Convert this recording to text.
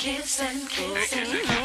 kissing, kissing.